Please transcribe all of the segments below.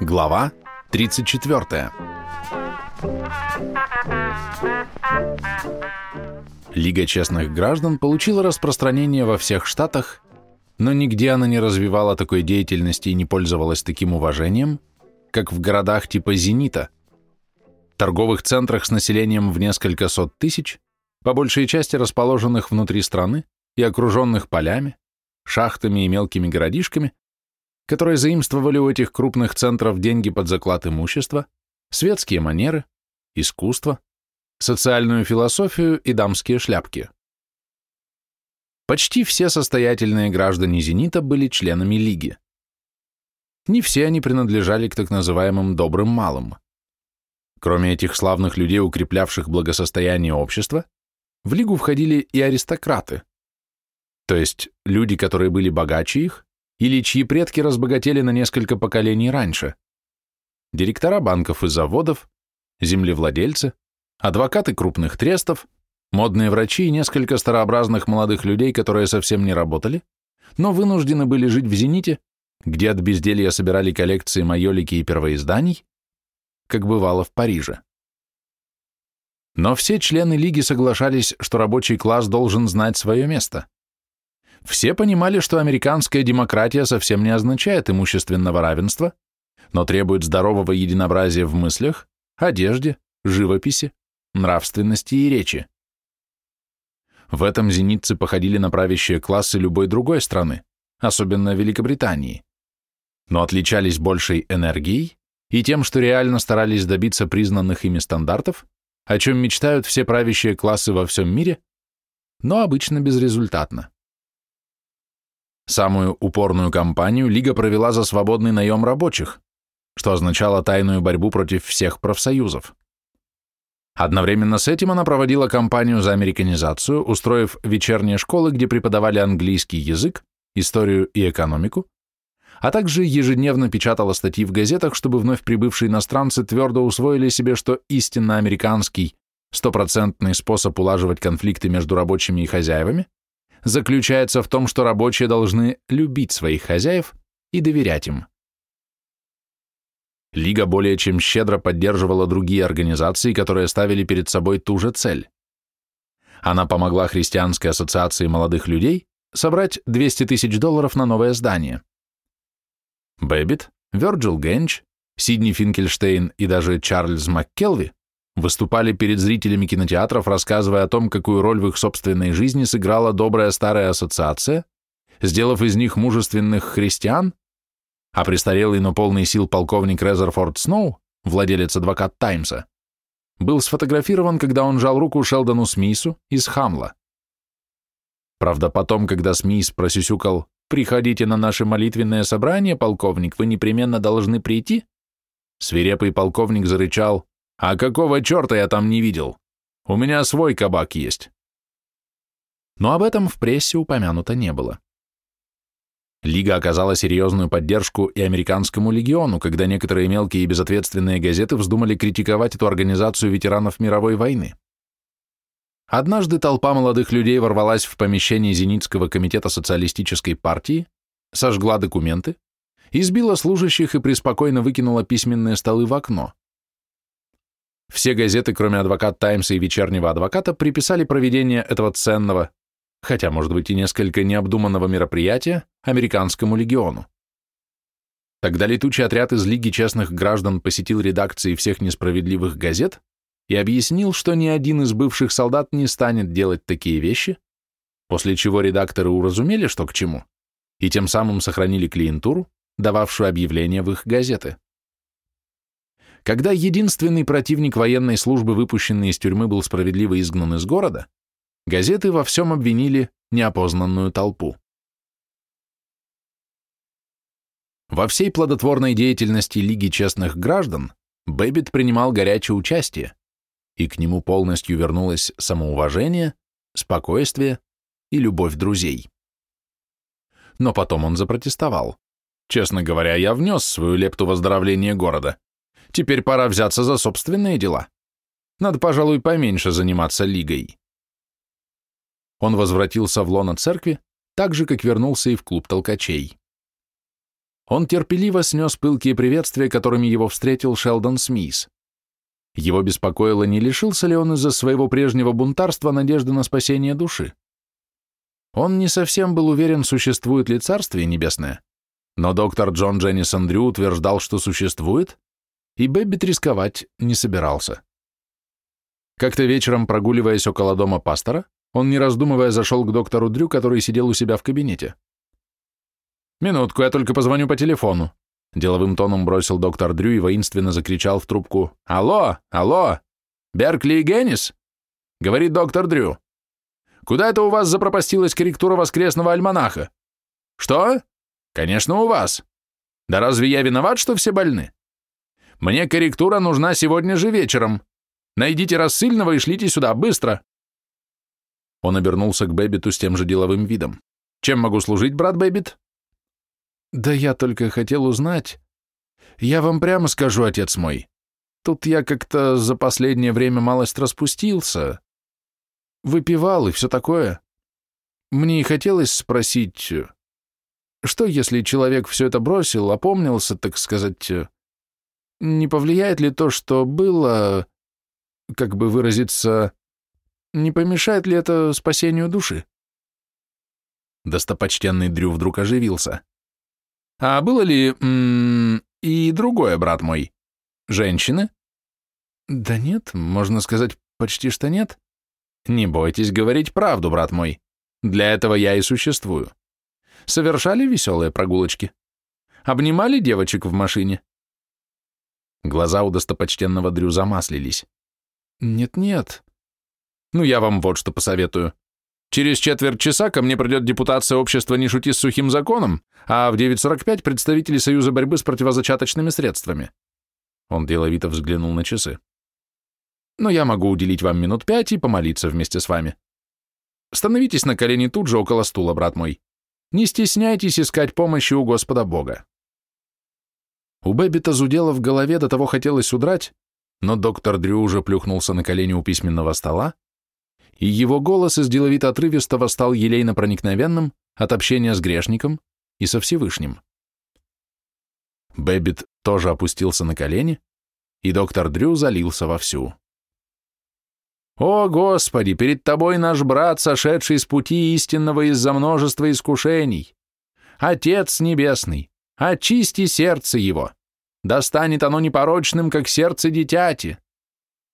Глава 34. Лига честных граждан получила распространение во всех штатах, но нигде она не развивала такой деятельности и не пользовалась таким уважением, как в городах типа «Зенита», торговых центрах с населением в несколько сот тысяч, по большей части расположенных внутри страны и окруженных полями, шахтами и мелкими городишками, которые заимствовали у этих крупных центров деньги под заклад имущества, светские манеры, искусство, социальную философию и дамские шляпки. Почти все состоятельные граждане «Зенита» были членами Лиги. Не все они принадлежали к так называемым «добрым малым». Кроме этих славных людей, укреплявших благосостояние общества, в Лигу входили и аристократы, то есть люди, которые были богаче их, или чьи предки разбогатели на несколько поколений раньше, директора банков и заводов, землевладельцы, адвокаты крупных трестов, модные врачи и несколько старообразных молодых людей, которые совсем не работали, но вынуждены были жить в «Зените», где от безделья собирали коллекции майолики и первоизданий, как бывало в Париже. Но все члены Лиги соглашались, что рабочий класс должен знать свое место. Все понимали, что американская демократия совсем не означает имущественного равенства, но требует здорового единообразия в мыслях, одежде, живописи, нравственности и речи. В этом зенитцы походили на правящие классы любой другой страны, особенно Великобритании, но отличались большей энергией и тем, что реально старались добиться признанных ими стандартов, о чем мечтают все правящие классы во всем мире, но обычно безрезультатно. Самую упорную кампанию Лига провела за свободный наем рабочих, что означало тайную борьбу против всех профсоюзов. Одновременно с этим она проводила кампанию за американизацию, устроив вечерние школы, где преподавали английский язык, историю и экономику, а также ежедневно печатала статьи в газетах, чтобы вновь прибывшие иностранцы твердо усвоили себе, что истинно американский, стопроцентный способ улаживать конфликты между рабочими и хозяевами заключается в том, что рабочие должны любить своих хозяев и доверять им. Лига более чем щедро поддерживала другие организации, которые ставили перед собой ту же цель. Она помогла Христианской ассоциации молодых людей собрать 200 тысяч долларов на новое здание. Бэббит, Вёрджил Генч, Сидни Финкельштейн и даже Чарльз МакКелви выступали перед зрителями кинотеатров, рассказывая о том, какую роль в их собственной жизни сыграла добрая старая ассоциация, сделав из них мужественных христиан, а престарелый, но полный сил полковник Резерфорд Сноу, владелец адвокат Таймса, был сфотографирован, когда он жал руку Шелдону Смису из Хамла. Правда, потом, когда Смис просюсюкал «Приходите на наше молитвенное собрание, полковник, вы непременно должны прийти», свирепый полковник зарычал а какого черта я там не видел? У меня свой кабак есть. Но об этом в прессе упомянуто не было. Лига оказала серьезную поддержку и американскому легиону, когда некоторые мелкие и безответственные газеты вздумали критиковать эту организацию ветеранов мировой войны. Однажды толпа молодых людей ворвалась в помещение Зенитского комитета социалистической партии, сожгла документы, избила служащих и преспокойно выкинула письменные столы в окно. Все газеты, кроме «Адвокат Таймса» и «Вечернего адвоката», приписали проведение этого ценного, хотя, может быть, и несколько необдуманного мероприятия, американскому легиону. Тогда летучий отряд из Лиги честных граждан посетил редакции всех несправедливых газет и объяснил, что ни один из бывших солдат не станет делать такие вещи, после чего редакторы уразумели, что к чему, и тем самым сохранили клиентуру, дававшую объявления в их газеты. Когда единственный противник военной службы, выпущенный из тюрьмы, был справедливо изгнан из города, газеты во всем обвинили неопознанную толпу. Во всей плодотворной деятельности Лиги честных граждан Бэббит принимал горячее участие, и к нему полностью вернулось самоуважение, спокойствие и любовь друзей. Но потом он запротестовал. Честно говоря, я внес свою лепту в выздоровление города. Теперь пора взяться за собственные дела. Надо, пожалуй, поменьше заниматься лигой. Он возвратился в лоно церкви, так же, как вернулся и в клуб толкачей. Он терпеливо снес пылкие приветствия, которыми его встретил Шелдон Смис. Его беспокоило, не лишился ли он из-за своего прежнего бунтарства надежды на спасение души. Он не совсем был уверен, существует ли Царствие Небесное, но доктор Джон Дженнисон Дрю утверждал, что существует, и Бэббит рисковать не собирался. Как-то вечером, прогуливаясь около дома пастора, он, не раздумывая, зашел к доктору Дрю, который сидел у себя в кабинете. «Минутку, я только позвоню по телефону», — деловым тоном бросил доктор Дрю и воинственно закричал в трубку. «Алло, алло! Беркли и Геннис?» — говорит доктор Дрю. «Куда это у вас запропастилась корректура воскресного альманаха?» «Что? Конечно, у вас. Да разве я виноват, что все больны? Мне корректура нужна сегодня же вечером. Найдите рассыльного и шлите сюда, быстро!» Он обернулся к Бэббиту с тем же деловым видом. «Чем могу служить, брат Бэббит?» «Да я только хотел узнать. Я вам прямо скажу, отец мой. Тут я как-то за последнее время малость распустился. Выпивал и все такое. Мне и хотелось спросить, что если человек все это бросил, опомнился, так сказать, не повлияет ли то, что было, как бы выразиться, не помешает ли это спасению души? Достопочтенный Дрю вдруг оживился. А было ли м -м, и другое, брат мой? Женщины? Да нет, можно сказать, почти что нет. Не бойтесь говорить правду, брат мой. Для этого я и существую. Совершали веселые прогулочки? Обнимали девочек в машине? Глаза у достопочтенного Дрю замаслились. Нет-нет. Ну, я вам вот что посоветую. Через четверть часа ко мне придет депутация общества «Не шути с сухим законом», а в 9.45 представители Союза борьбы с противозачаточными средствами. Он деловито взглянул на часы. Но я могу уделить вам минут пять и помолиться вместе с вами. Становитесь на колени тут же около стула, брат мой. Не стесняйтесь искать помощи у Господа Бога. У Бэббита зудело в голове, до того хотелось удрать, но доктор Дрю уже плюхнулся на колени у письменного стола, и его голос из деловито отрывистого стал елейно проникновенным от общения с грешником и со Всевышним. Бэббит тоже опустился на колени, и доктор Дрю залился вовсю. «О, Господи, перед Тобой наш брат, сошедший с пути истинного из-за множества искушений! Отец Небесный, очисти сердце его! Да станет оно непорочным, как сердце дитяти!»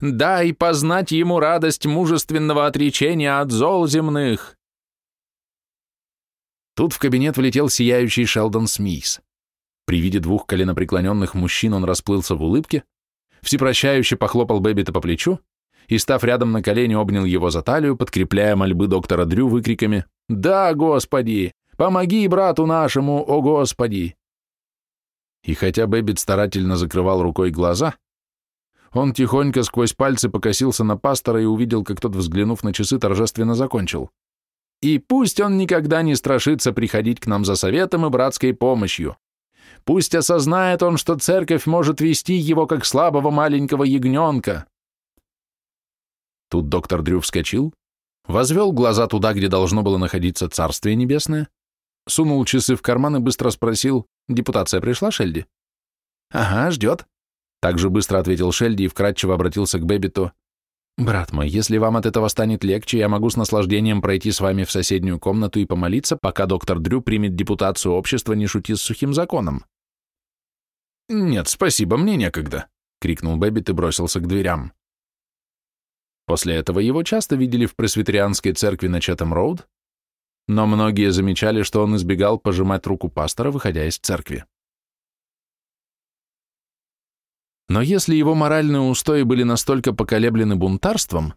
Дай познать ему радость мужественного отречения от зол земных. Тут в кабинет влетел сияющий Шелдон Смис. При виде двух коленопреклоненных мужчин он расплылся в улыбке, всепрощающе похлопал Бэббита по плечу и, став рядом на колени, обнял его за талию, подкрепляя мольбы доктора Дрю выкриками «Да, Господи! Помоги брату нашему, о Господи!» И хотя Бэббит старательно закрывал рукой глаза, он тихонько сквозь пальцы покосился на пастора и увидел, как тот, взглянув на часы, торжественно закончил. «И пусть он никогда не страшится приходить к нам за советом и братской помощью. Пусть осознает он, что церковь может вести его, как слабого маленького ягненка». Тут доктор Дрю вскочил, возвел глаза туда, где должно было находиться Царствие Небесное, сунул часы в карман и быстро спросил, «Депутация пришла, Шельди?» «Ага, ждет», так же быстро ответил Шельди и вкрадчиво обратился к Бэббиту. «Брат мой, если вам от этого станет легче, я могу с наслаждением пройти с вами в соседнюю комнату и помолиться, пока доктор Дрю примет депутацию общества «Не шути с сухим законом». «Нет, спасибо, мне некогда», — крикнул Бэббит и бросился к дверям. После этого его часто видели в пресвитерианской церкви на Чатам-Роуд, но многие замечали, что он избегал пожимать руку пастора, выходя из церкви. Но если его моральные устои были настолько поколеблены бунтарством,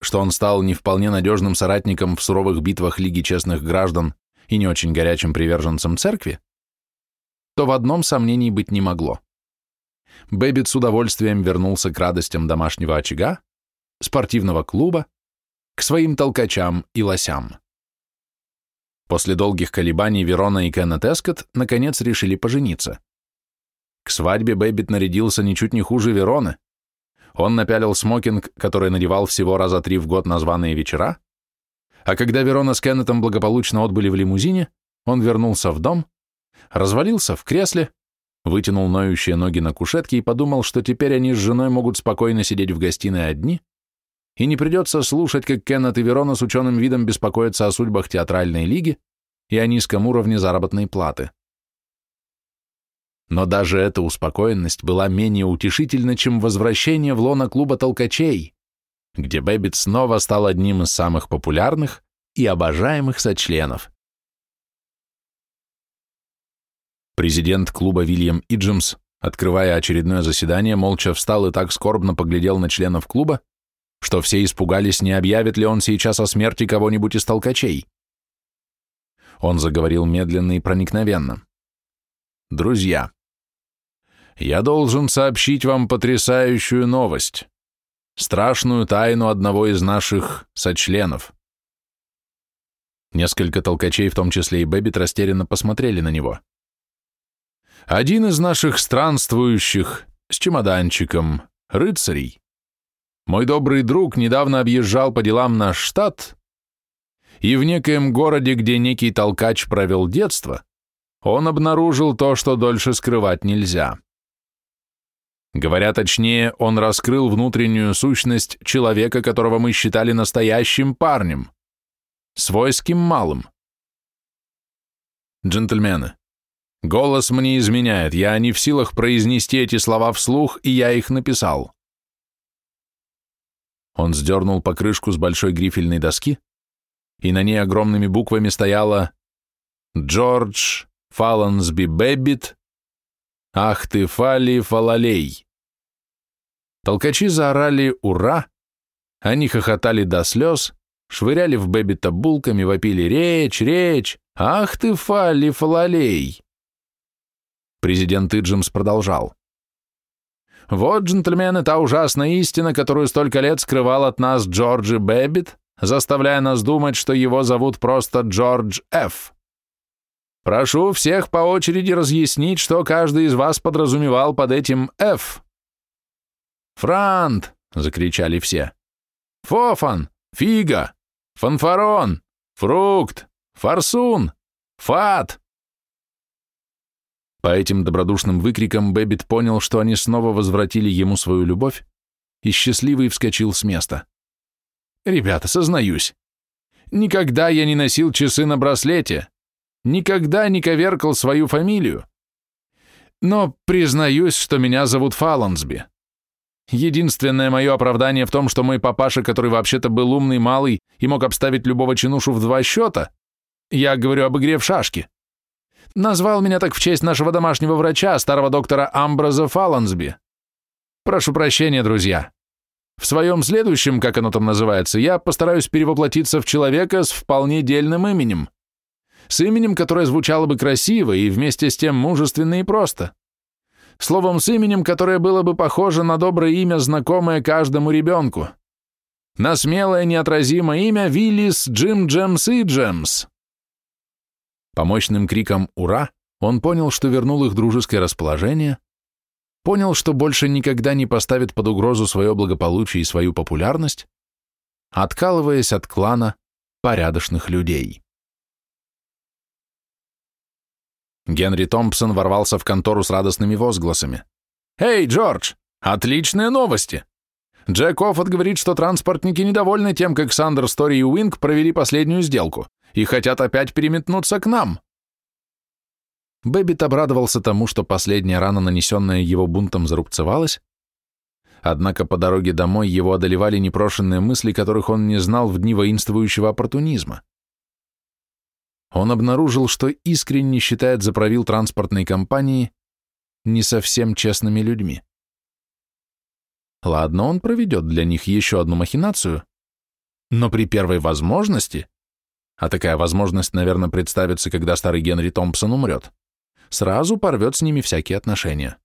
что он стал не вполне надежным соратником в суровых битвах Лиги честных граждан и не очень горячим приверженцем церкви, то в одном сомнений быть не могло. Бэббит с удовольствием вернулся к радостям домашнего очага, спортивного клуба, к своим толкачам и лосям. После долгих колебаний Верона и Кеннет Эскот наконец решили пожениться. К свадьбе Бэббит нарядился ничуть не хуже Вероны. Он напялил смокинг, который надевал всего раза три в год на званые вечера, А когда Верона с Кеннетом благополучно отбыли в лимузине, он вернулся в дом, развалился в кресле, вытянул ноющие ноги на кушетке и подумал, что теперь они с женой могут спокойно сидеть в гостиной одни, и не придется слушать, как Кеннет и Верона с ученым видом беспокоятся о судьбах театральной лиги и о низком уровне заработной платы. Но даже эта успокоенность была менее утешительна, чем возвращение в лоно клуба толкачей, где Бэббит снова стал одним из самых популярных и обожаемых сочленов. Президент клуба Вильям Иджимс, открывая очередное заседание, молча встал и так скорбно поглядел на членов клуба, что все испугались, не объявит ли он сейчас о смерти кого-нибудь из толкачей. Он заговорил медленно и проникновенно. «Друзья, я должен сообщить вам потрясающую новость, страшную тайну одного из наших сочленов». Несколько толкачей, в том числе и Бэббит, растерянно посмотрели на него. «Один из наших странствующих с чемоданчиком, рыцарей, мой добрый друг недавно объезжал по делам наш штат, и в некоем городе, где некий толкач провел детство, он обнаружил то, что дольше скрывать нельзя. Говоря точнее, он раскрыл внутреннюю сущность человека, которого мы считали настоящим парнем, свойским малым. Джентльмены, голос мне изменяет, я не в силах произнести эти слова вслух, и я их написал. Он сдернул покрышку с большой грифельной доски, и на ней огромными буквами стояло «Джордж Фолансби Бэббит, ах ты, Фали Фалалей». Толкачи заорали «Ура!», они хохотали до слез, швыряли в Бэббита булками, вопили «Речь, речь! Ах ты, Фали Фалалей!». Президент Иджимс продолжал. Вот, джентльмены, та ужасная истина, которую столько лет скрывал от нас Джорджи Бэббит, заставляя нас думать, что его зовут просто Джордж Ф. Прошу всех по очереди разъяснить, что каждый из вас подразумевал под этим Ф. «Франт!» — закричали все. «Фофан! Фига! Фанфарон! Фрукт! Форсун! Фат!» По этим добродушным выкрикам Бэббит понял, что они снова возвратили ему свою любовь, и счастливый вскочил с места. «Ребята, сознаюсь, никогда я не носил часы на браслете, никогда не коверкал свою фамилию. Но признаюсь, что меня зовут Фалансби. Единственное мое оправдание в том, что мой папаша, который вообще-то был умный малый и мог обставить любого чинушу в два счета, я говорю об игре в шашки, Назвал меня так в честь нашего домашнего врача, старого доктора Амбраза Фалансби. Прошу прощения, друзья. В своем следующем, как оно там называется, я постараюсь перевоплотиться в человека с вполне дельным именем. С именем, которое звучало бы красиво и вместе с тем мужественно и просто. Словом, с именем, которое было бы похоже на доброе имя, знакомое каждому ребенку. На смелое неотразимое имя Виллис Джим Джемс и Джемс. По мощным крикам «Ура!» он понял, что вернул их дружеское расположение, понял, что больше никогда не поставит под угрозу свое благополучие и свою популярность, откалываясь от клана порядочных людей. Генри Томпсон ворвался в контору с радостными возгласами. «Эй, Джордж, отличные новости! Джек Оффот говорит, что транспортники недовольны тем, как Сандерс, Торри и Уинг провели последнюю сделку и хотят опять переметнуться к нам. Бэббит обрадовался тому, что последняя рана, нанесенная его бунтом, зарубцевалась, однако по дороге домой его одолевали непрошенные мысли, которых он не знал в дни воинствующего оппортунизма. Он обнаружил, что искренне считает заправил транспортной компании не совсем честными людьми. Ладно, он проведет для них еще одну махинацию, но при первой возможности а такая возможность, наверное, представится, когда старый Генри Томпсон умрет, сразу порвет с ними всякие отношения.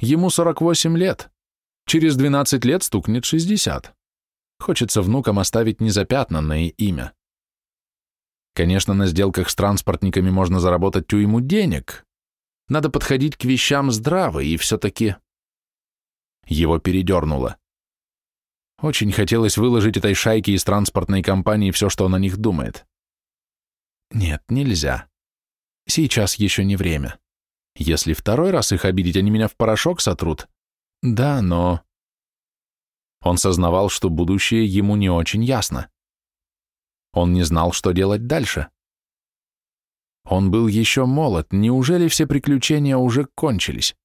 Ему 48 лет, через 12 лет стукнет 60. Хочется внукам оставить незапятнанное имя. Конечно, на сделках с транспортниками можно заработать уйму денег. Надо подходить к вещам здраво, и все-таки... Его передернуло. Очень хотелось выложить этой шайке из транспортной компании все, что он о них думает. Нет, нельзя. Сейчас еще не время. Если второй раз их обидеть, они меня в порошок сотрут. Да, но... Он сознавал, что будущее ему не очень ясно. Он не знал, что делать дальше. Он был еще молод, неужели все приключения уже кончились?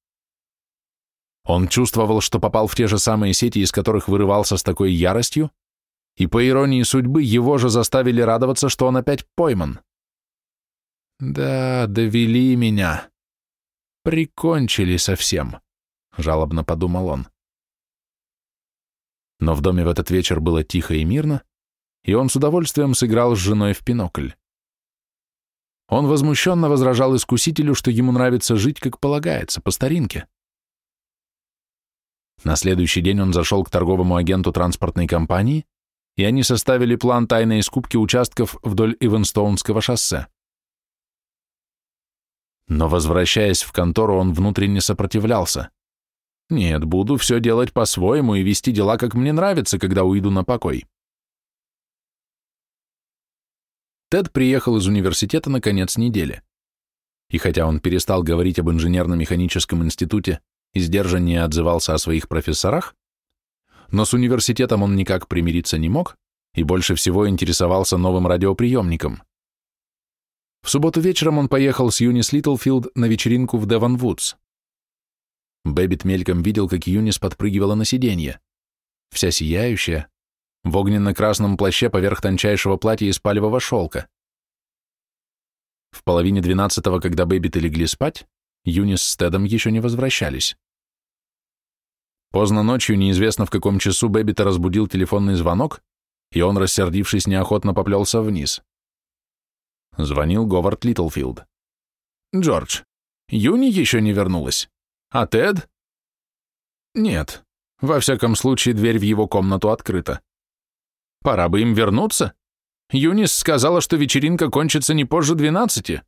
Он чувствовал, что попал в те же самые сети, из которых вырывался с такой яростью, и, по иронии судьбы, его же заставили радоваться, что он опять пойман. «Да, довели меня. Прикончили совсем», — жалобно подумал он. Но в доме в этот вечер было тихо и мирно, и он с удовольствием сыграл с женой в пинокль. Он возмущенно возражал искусителю, что ему нравится жить, как полагается, по старинке. На следующий день он зашел к торговому агенту транспортной компании, и они составили план тайной скупки участков вдоль Ивенстоунского шоссе. Но, возвращаясь в контору, он внутренне сопротивлялся. «Нет, буду все делать по-своему и вести дела, как мне нравится, когда уйду на покой». Тед приехал из университета на конец недели. И хотя он перестал говорить об инженерно-механическом институте и сдержаннее отзывался о своих профессорах, но с университетом он никак примириться не мог и больше всего интересовался новым радиоприемником. В субботу вечером он поехал с Юнис Литлфилд на вечеринку в Девон Вудс. Бэббит мельком видел, как Юнис подпрыгивала на сиденье. Вся сияющая, в огненно-красном плаще поверх тончайшего платья из палевого шелка. В половине двенадцатого, когда Бэббиты легли спать, Юнис с Тедом еще не возвращались. Поздно ночью, неизвестно в каком часу, Бэббита разбудил телефонный звонок, и он, рассердившись, неохотно поплелся вниз. Звонил Говард Литлфилд. «Джордж, Юни еще не вернулась. А Тед?» «Нет. Во всяком случае, дверь в его комнату открыта. Пора бы им вернуться. Юнис сказала, что вечеринка кончится не позже двенадцати.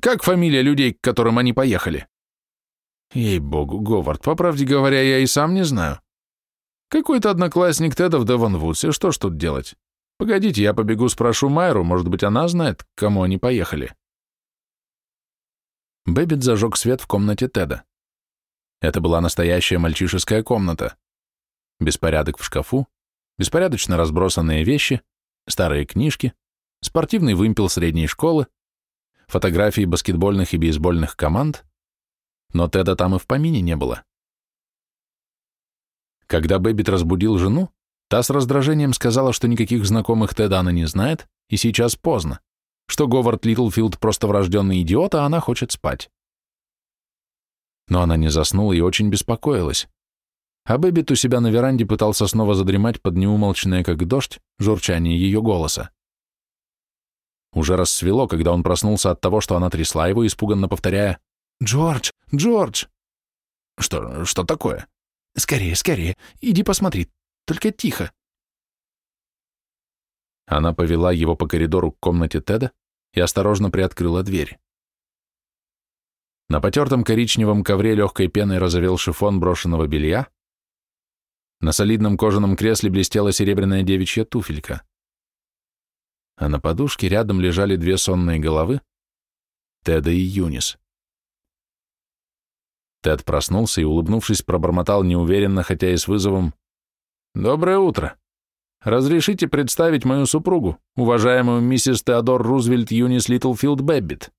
Как фамилия людей, к которым они поехали? Ей-богу, Говард, по правде говоря, я и сам не знаю. Какой-то одноклассник Теда в Девонвудсе, что ж тут делать? Погодите, я побегу спрошу Майру, может быть, она знает, к кому они поехали. Бэббит зажег свет в комнате Теда. Это была настоящая мальчишеская комната. Беспорядок в шкафу, беспорядочно разбросанные вещи, старые книжки, спортивный вымпел средней школы, фотографии баскетбольных и бейсбольных команд, но Теда там и в помине не было. Когда Бэббит разбудил жену, та с раздражением сказала, что никаких знакомых Теда она не знает, и сейчас поздно, что Говард Литлфилд просто врожденный идиот, а она хочет спать. Но она не заснула и очень беспокоилась а Бэббит у себя на веранде пытался снова задремать под неумолчное, как дождь, журчание ее голоса. Уже рассвело, когда он проснулся от того, что она трясла его, испуганно повторяя «Джордж! Джордж!» «Что, что такое?» «Скорее, скорее, иди посмотри, только тихо». Она повела его по коридору к комнате Теда и осторожно приоткрыла дверь. На потертом коричневом ковре легкой пеной разовел шифон брошенного белья, на солидном кожаном кресле блестела серебряная девичья туфелька. А на подушке рядом лежали две сонные головы — Теда и Юнис. Тед проснулся и, улыбнувшись, пробормотал неуверенно, хотя и с вызовом. «Доброе утро. Разрешите представить мою супругу, уважаемую миссис Теодор Рузвельт Юнис Литлфилд Бэббит?»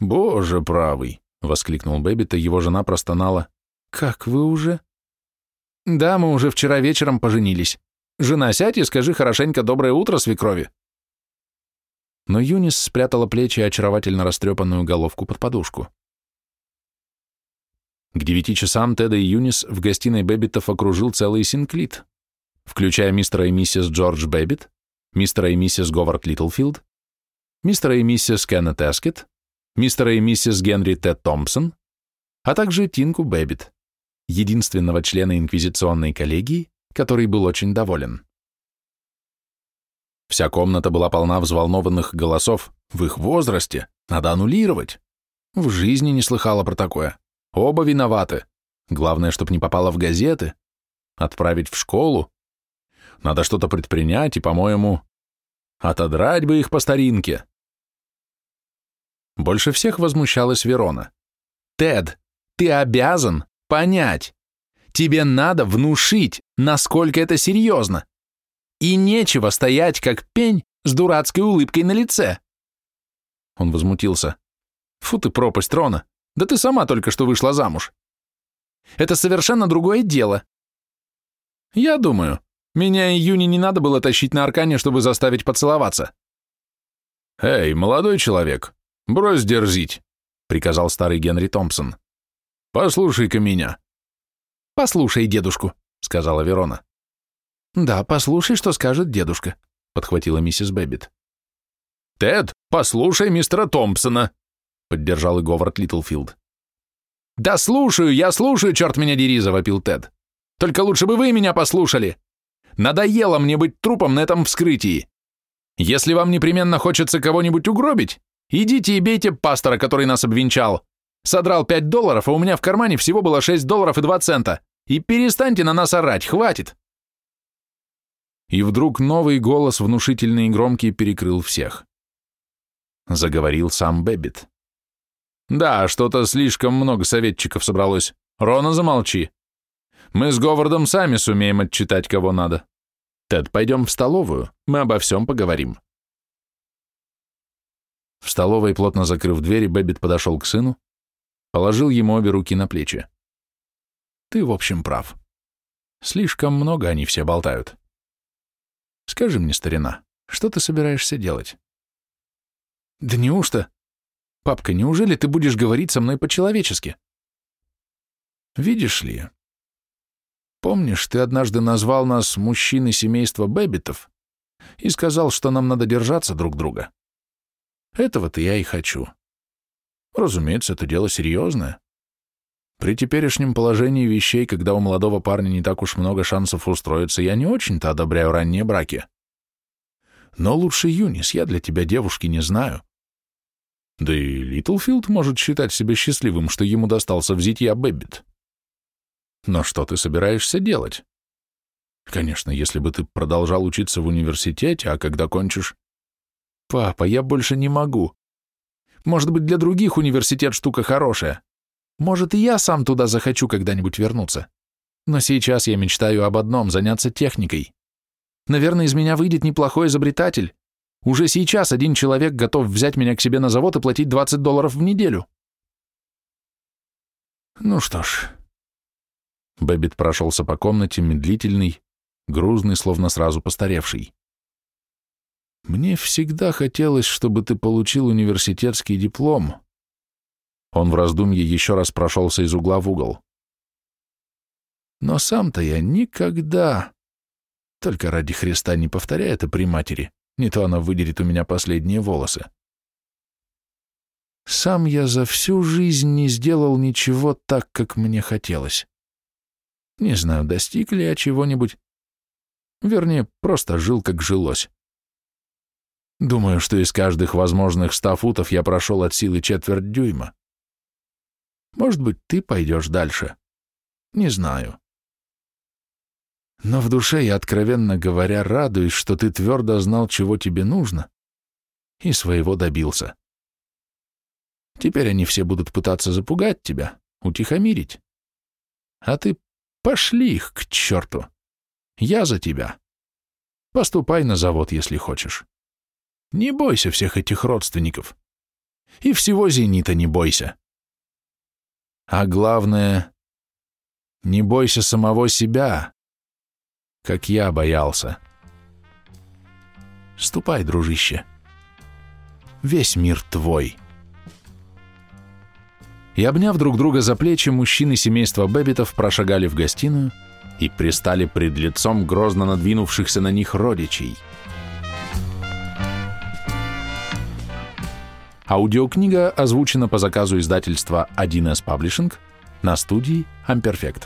«Боже правый!» — воскликнул Бэббит, и его жена простонала. «Как вы уже?» «Да, мы уже вчера вечером поженились. Жена, сядь и скажи хорошенько доброе утро свекрови». Но Юнис спрятала плечи и очаровательно растрепанную головку под подушку. К девяти часам Теда и Юнис в гостиной Бэббитов окружил целый синклит, включая мистера и миссис Джордж Бэббит, мистера и миссис Говард Литлфилд, мистера и миссис Кеннет Эскет, мистера и миссис Генри Т. Томпсон, а также Тинку Бэббит единственного члена инквизиционной коллегии, который был очень доволен. Вся комната была полна взволнованных голосов. В их возрасте надо аннулировать. В жизни не слыхала про такое. Оба виноваты. Главное, чтоб не попало в газеты. отправить в школу. Надо что-то предпринять и, по-моему, отодрать бы их по старинке. Больше всех возмущалась Верона. «Тед, ты обязан понять. Тебе надо внушить, насколько это серьезно. И нечего стоять, как пень, с дурацкой улыбкой на лице». Он возмутился. «Фу ты, пропасть, Рона, да ты сама только что вышла замуж. Это совершенно другое дело. Я думаю, меня и Юни не надо было тащить на аркане, чтобы заставить поцеловаться. «Эй, молодой человек, брось дерзить», — приказал старый Генри Томпсон. «Послушай-ка меня». «Послушай дедушку», — сказала Верона. «Да, послушай, что скажет дедушка», — подхватила миссис Бэббит. «Тед, послушай мистера Томпсона», — поддержал и Говард Литлфилд. «Да слушаю, я слушаю, черт меня дери», — завопил Тед. «Только лучше бы вы меня послушали. Надоело мне быть трупом на этом вскрытии. Если вам непременно хочется кого-нибудь угробить, идите и бейте пастора, который нас обвенчал. Содрал 5 долларов, а у меня в кармане всего было 6 долларов и 2 цента. И перестаньте на нас орать, хватит!» И вдруг новый голос, внушительный и громкий, перекрыл всех. Заговорил сам Бэббит. «Да, что-то слишком много советчиков собралось. Рона, замолчи. Мы с Говардом сами сумеем отчитать, кого надо. Тед, пойдем в столовую, мы обо всем поговорим». В столовой, плотно закрыв дверь, Бэббит подошел к сыну, положил ему обе руки на плечи. «Ты, в общем, прав. Слишком много они все болтают. Скажи мне, старина, что ты собираешься делать?» «Да неужто?» Папка, неужели ты будешь говорить со мной по-человечески? Видишь ли, помнишь, ты однажды назвал нас мужчины семейства Бэббитов и сказал, что нам надо держаться друг друга. Этого-то я и хочу. Разумеется, это дело серьезное. При теперешнем положении вещей, когда у молодого парня не так уж много шансов устроиться, я не очень-то одобряю ранние браки. Но лучше Юнис, я для тебя девушки не знаю. Да и Литлфилд может считать себя счастливым, что ему достался в зятья Бэббит. Но что ты собираешься делать? Конечно, если бы ты продолжал учиться в университете, а когда кончишь... Папа, я больше не могу. Может быть, для других университет штука хорошая. Может, и я сам туда захочу когда-нибудь вернуться. Но сейчас я мечтаю об одном — заняться техникой. Наверное, из меня выйдет неплохой изобретатель, уже сейчас один человек готов взять меня к себе на завод и платить 20 долларов в неделю. Ну что ж. Бэббит прошелся по комнате, медлительный, грузный, словно сразу постаревший. Мне всегда хотелось, чтобы ты получил университетский диплом. Он в раздумье еще раз прошелся из угла в угол. Но сам-то я никогда, только ради Христа не повторяй это при матери, не то она выдерет у меня последние волосы. Сам я за всю жизнь не сделал ничего так, как мне хотелось. Не знаю, достиг ли я чего-нибудь. Вернее, просто жил, как жилось. Думаю, что из каждых возможных ста футов я прошел от силы четверть дюйма. Может быть, ты пойдешь дальше. Не знаю. Но в душе я, откровенно говоря, радуюсь, что ты твердо знал, чего тебе нужно, и своего добился. Теперь они все будут пытаться запугать тебя, утихомирить. А ты пошли их к черту. Я за тебя. Поступай на завод, если хочешь. Не бойся всех этих родственников. И всего «Зенита» не бойся. А главное, не бойся самого себя, как я боялся. Ступай, дружище. Весь мир твой. И обняв друг друга за плечи, мужчины семейства Бэббитов прошагали в гостиную и предстали пред лицом грозно надвинувшихся на них родичей. Аудиокнига озвучена по заказу издательства 1С Publishing на студии Amperfect.